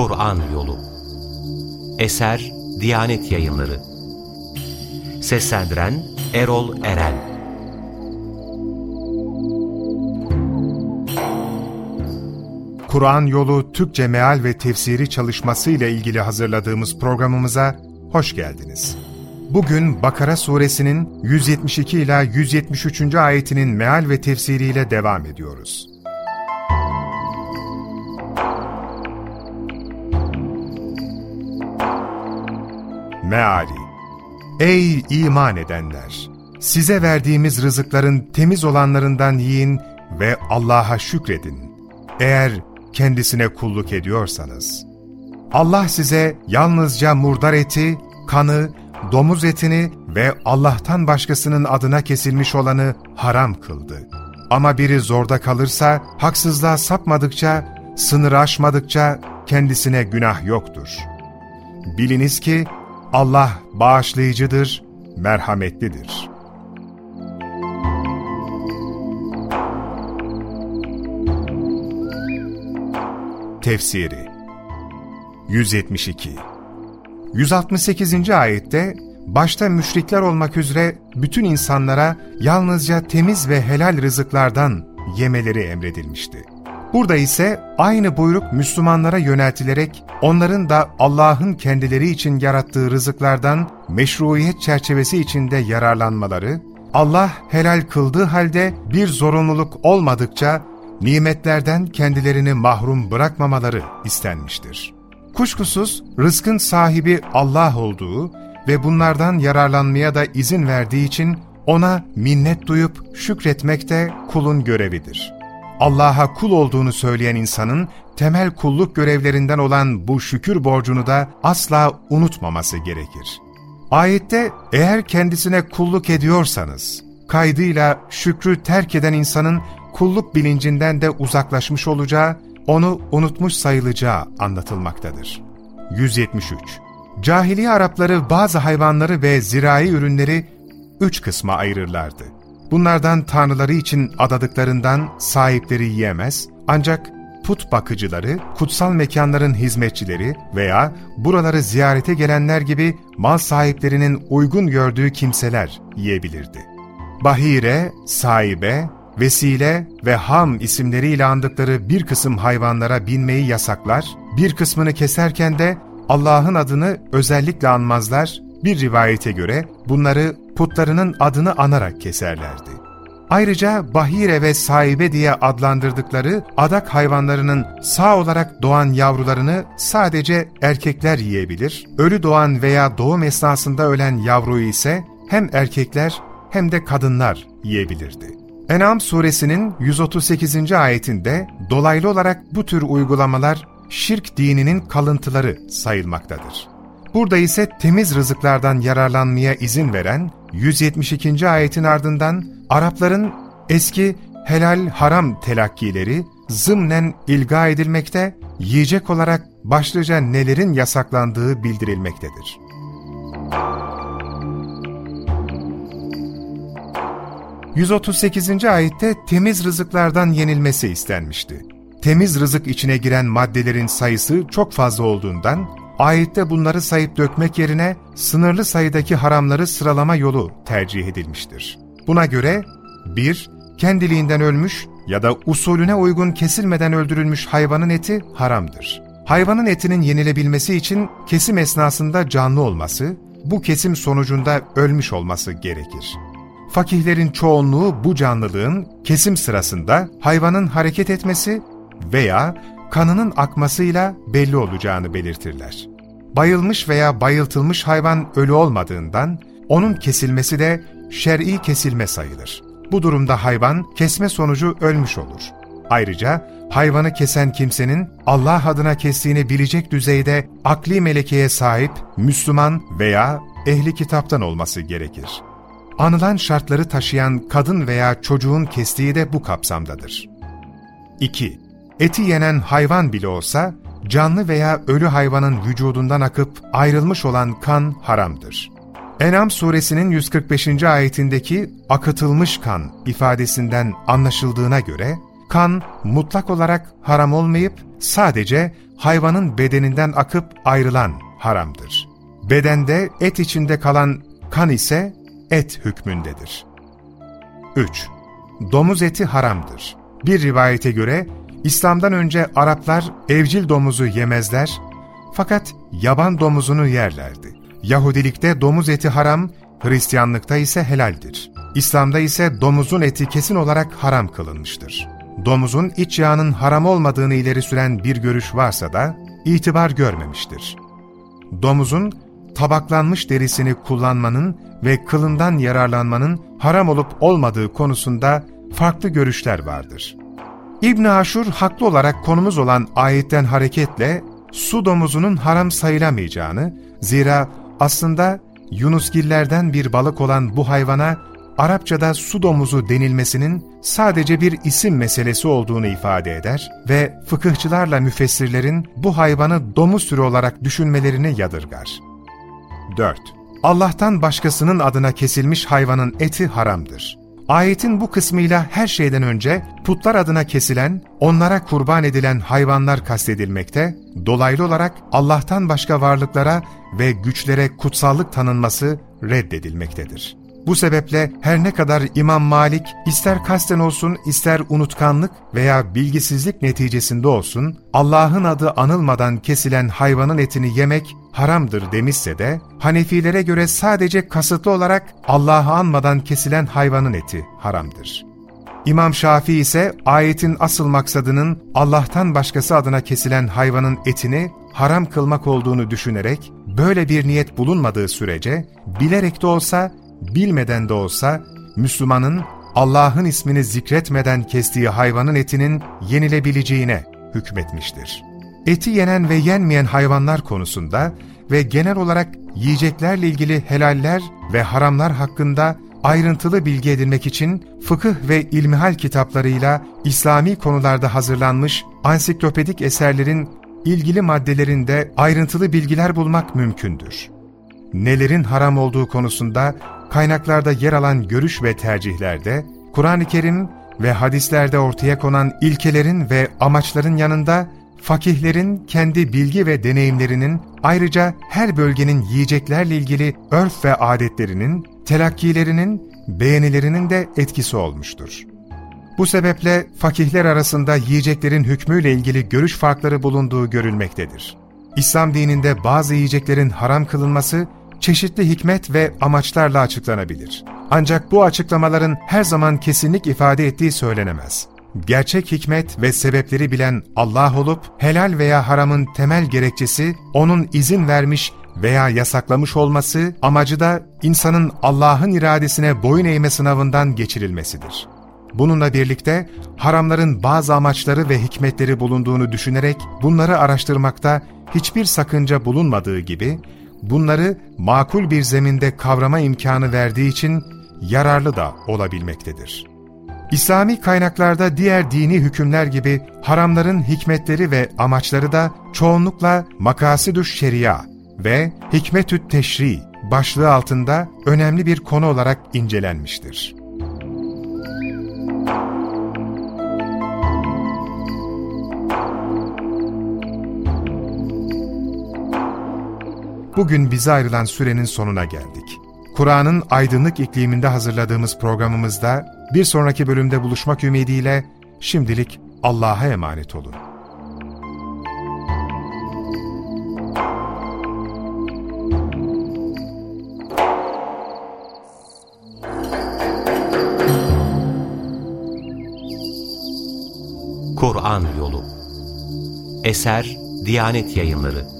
Kur'an Yolu Eser Diyanet Yayınları Seslendiren Erol Eren Kur'an Yolu Türkçe Meal ve Tefsiri çalışması ile ilgili hazırladığımız programımıza hoş geldiniz. Bugün Bakara suresinin 172 ila 173. ayetinin meal ve tefsiriyle devam ediyoruz. Meali Ey iman edenler! Size verdiğimiz rızıkların temiz olanlarından yiyin ve Allah'a şükredin. Eğer kendisine kulluk ediyorsanız. Allah size yalnızca murdar eti, kanı, domuz etini ve Allah'tan başkasının adına kesilmiş olanı haram kıldı. Ama biri zorda kalırsa, haksızlığa sapmadıkça, sınır aşmadıkça kendisine günah yoktur. Biliniz ki Allah bağışlayıcıdır, merhametlidir. Tefsiri 172 168. ayette başta müşrikler olmak üzere bütün insanlara yalnızca temiz ve helal rızıklardan yemeleri emredilmişti. Burada ise aynı buyruk Müslümanlara yöneltilerek onların da Allah'ın kendileri için yarattığı rızıklardan meşruiyet çerçevesi içinde yararlanmaları, Allah helal kıldığı halde bir zorunluluk olmadıkça nimetlerden kendilerini mahrum bırakmamaları istenmiştir. Kuşkusuz rızkın sahibi Allah olduğu ve bunlardan yararlanmaya da izin verdiği için ona minnet duyup şükretmek de kulun görevidir. Allah'a kul olduğunu söyleyen insanın temel kulluk görevlerinden olan bu şükür borcunu da asla unutmaması gerekir. Ayette eğer kendisine kulluk ediyorsanız, kaydıyla şükrü terk eden insanın kulluk bilincinden de uzaklaşmış olacağı, onu unutmuş sayılacağı anlatılmaktadır. 173. Cahiliye Arapları bazı hayvanları ve zirai ürünleri üç kısma ayırırlardı. Bunlardan tanrıları için adadıklarından sahipleri yiyemez, ancak put bakıcıları, kutsal mekanların hizmetçileri veya buraları ziyarete gelenler gibi mal sahiplerinin uygun gördüğü kimseler yiyebilirdi. Bahire, sahibe, vesile ve ham isimleriyle andıkları bir kısım hayvanlara binmeyi yasaklar, bir kısmını keserken de Allah'ın adını özellikle anmazlar, bir rivayete göre bunları putlarının adını anarak keserlerdi. Ayrıca bahire ve sahibe diye adlandırdıkları adak hayvanlarının sağ olarak doğan yavrularını sadece erkekler yiyebilir, ölü doğan veya doğum esnasında ölen yavruyu ise hem erkekler hem de kadınlar yiyebilirdi. En'am suresinin 138. ayetinde dolaylı olarak bu tür uygulamalar şirk dininin kalıntıları sayılmaktadır. Burada ise temiz rızıklardan yararlanmaya izin veren 172. ayetin ardından Arapların eski helal haram telakkileri zımnen ilga edilmekte, yiyecek olarak başlıca nelerin yasaklandığı bildirilmektedir. ...138. ayette temiz rızıklardan yenilmesi istenmişti. Temiz rızık içine giren maddelerin sayısı çok fazla olduğundan ayette bunları sayıp dökmek yerine sınırlı sayıdaki haramları sıralama yolu tercih edilmiştir. Buna göre 1. Kendiliğinden ölmüş ya da usulüne uygun kesilmeden öldürülmüş hayvanın eti haramdır. Hayvanın etinin yenilebilmesi için kesim esnasında canlı olması, bu kesim sonucunda ölmüş olması gerekir. Fakihlerin çoğunluğu bu canlılığın kesim sırasında hayvanın hareket etmesi veya kanının akmasıyla belli olacağını belirtirler. Bayılmış veya bayıltılmış hayvan ölü olmadığından onun kesilmesi de şer'i kesilme sayılır. Bu durumda hayvan kesme sonucu ölmüş olur. Ayrıca hayvanı kesen kimsenin Allah adına kestiğini bilecek düzeyde akli melekeye sahip Müslüman veya ehli kitaptan olması gerekir. Anılan şartları taşıyan kadın veya çocuğun kestiği de bu kapsamdadır. 2. Eti yenen hayvan bile olsa, canlı veya ölü hayvanın vücudundan akıp ayrılmış olan kan haramdır. Enam suresinin 145. ayetindeki akıtılmış kan ifadesinden anlaşıldığına göre, kan mutlak olarak haram olmayıp sadece hayvanın bedeninden akıp ayrılan haramdır. Bedende et içinde kalan kan ise et hükmündedir. 3. Domuz eti haramdır. Bir rivayete göre İslam'dan önce Araplar evcil domuzu yemezler fakat yaban domuzunu yerlerdi. Yahudilikte domuz eti haram, Hristiyanlıkta ise helaldir. İslam'da ise domuzun eti kesin olarak haram kılınmıştır. Domuzun iç yağının haram olmadığını ileri süren bir görüş varsa da itibar görmemiştir. Domuzun tabaklanmış derisini kullanmanın ve kılından yararlanmanın haram olup olmadığı konusunda farklı görüşler vardır. İbn Aşur haklı olarak konumuz olan ayetten hareketle su domuzunun haram sayılamayacağını, zira aslında Yunusgillerden bir balık olan bu hayvana Arapçada su domuzu denilmesinin sadece bir isim meselesi olduğunu ifade eder ve fıkıhçılarla müfessirlerin bu hayvanı domuz türü olarak düşünmelerini yadırgar. 4. Allah'tan başkasının adına kesilmiş hayvanın eti haramdır. Ayetin bu kısmıyla her şeyden önce putlar adına kesilen, onlara kurban edilen hayvanlar kastedilmekte, dolaylı olarak Allah'tan başka varlıklara ve güçlere kutsallık tanınması reddedilmektedir. Bu sebeple her ne kadar İmam Malik ister kasten olsun ister unutkanlık veya bilgisizlik neticesinde olsun Allah'ın adı anılmadan kesilen hayvanın etini yemek haramdır demişse de Hanefilere göre sadece kasıtlı olarak Allah'ı anmadan kesilen hayvanın eti haramdır. İmam Şafii ise ayetin asıl maksadının Allah'tan başkası adına kesilen hayvanın etini haram kılmak olduğunu düşünerek böyle bir niyet bulunmadığı sürece bilerek de olsa bilmeden de olsa Müslümanın Allah'ın ismini zikretmeden kestiği hayvanın etinin yenilebileceğine hükmetmiştir. Eti yenen ve yenmeyen hayvanlar konusunda ve genel olarak yiyeceklerle ilgili helaller ve haramlar hakkında ayrıntılı bilgi edinmek için fıkıh ve ilmihal kitaplarıyla İslami konularda hazırlanmış ansiklopedik eserlerin ilgili maddelerinde ayrıntılı bilgiler bulmak mümkündür. Nelerin haram olduğu konusunda kaynaklarda yer alan görüş ve tercihlerde, Kur'an-ı Kerim ve hadislerde ortaya konan ilkelerin ve amaçların yanında, fakihlerin kendi bilgi ve deneyimlerinin, ayrıca her bölgenin yiyeceklerle ilgili örf ve adetlerinin, telakkilerinin, beğenilerinin de etkisi olmuştur. Bu sebeple fakihler arasında yiyeceklerin hükmüyle ilgili görüş farkları bulunduğu görülmektedir. İslam dininde bazı yiyeceklerin haram kılınması, çeşitli hikmet ve amaçlarla açıklanabilir. Ancak bu açıklamaların her zaman kesinlik ifade ettiği söylenemez. Gerçek hikmet ve sebepleri bilen Allah olup, helal veya haramın temel gerekçesi, O'nun izin vermiş veya yasaklamış olması, amacı da insanın Allah'ın iradesine boyun eğme sınavından geçirilmesidir. Bununla birlikte haramların bazı amaçları ve hikmetleri bulunduğunu düşünerek bunları araştırmakta hiçbir sakınca bulunmadığı gibi, bunları makul bir zeminde kavrama imkanı verdiği için yararlı da olabilmektedir. İslami kaynaklarda diğer dini hükümler gibi haramların hikmetleri ve amaçları da çoğunlukla makasidü şeria ve hikmetü teşri başlığı altında önemli bir konu olarak incelenmiştir. Bugün bize ayrılan sürenin sonuna geldik. Kur'an'ın aydınlık ikliminde hazırladığımız programımızda bir sonraki bölümde buluşmak ümidiyle şimdilik Allah'a emanet olun. Kur'an Yolu Eser Diyanet Yayınları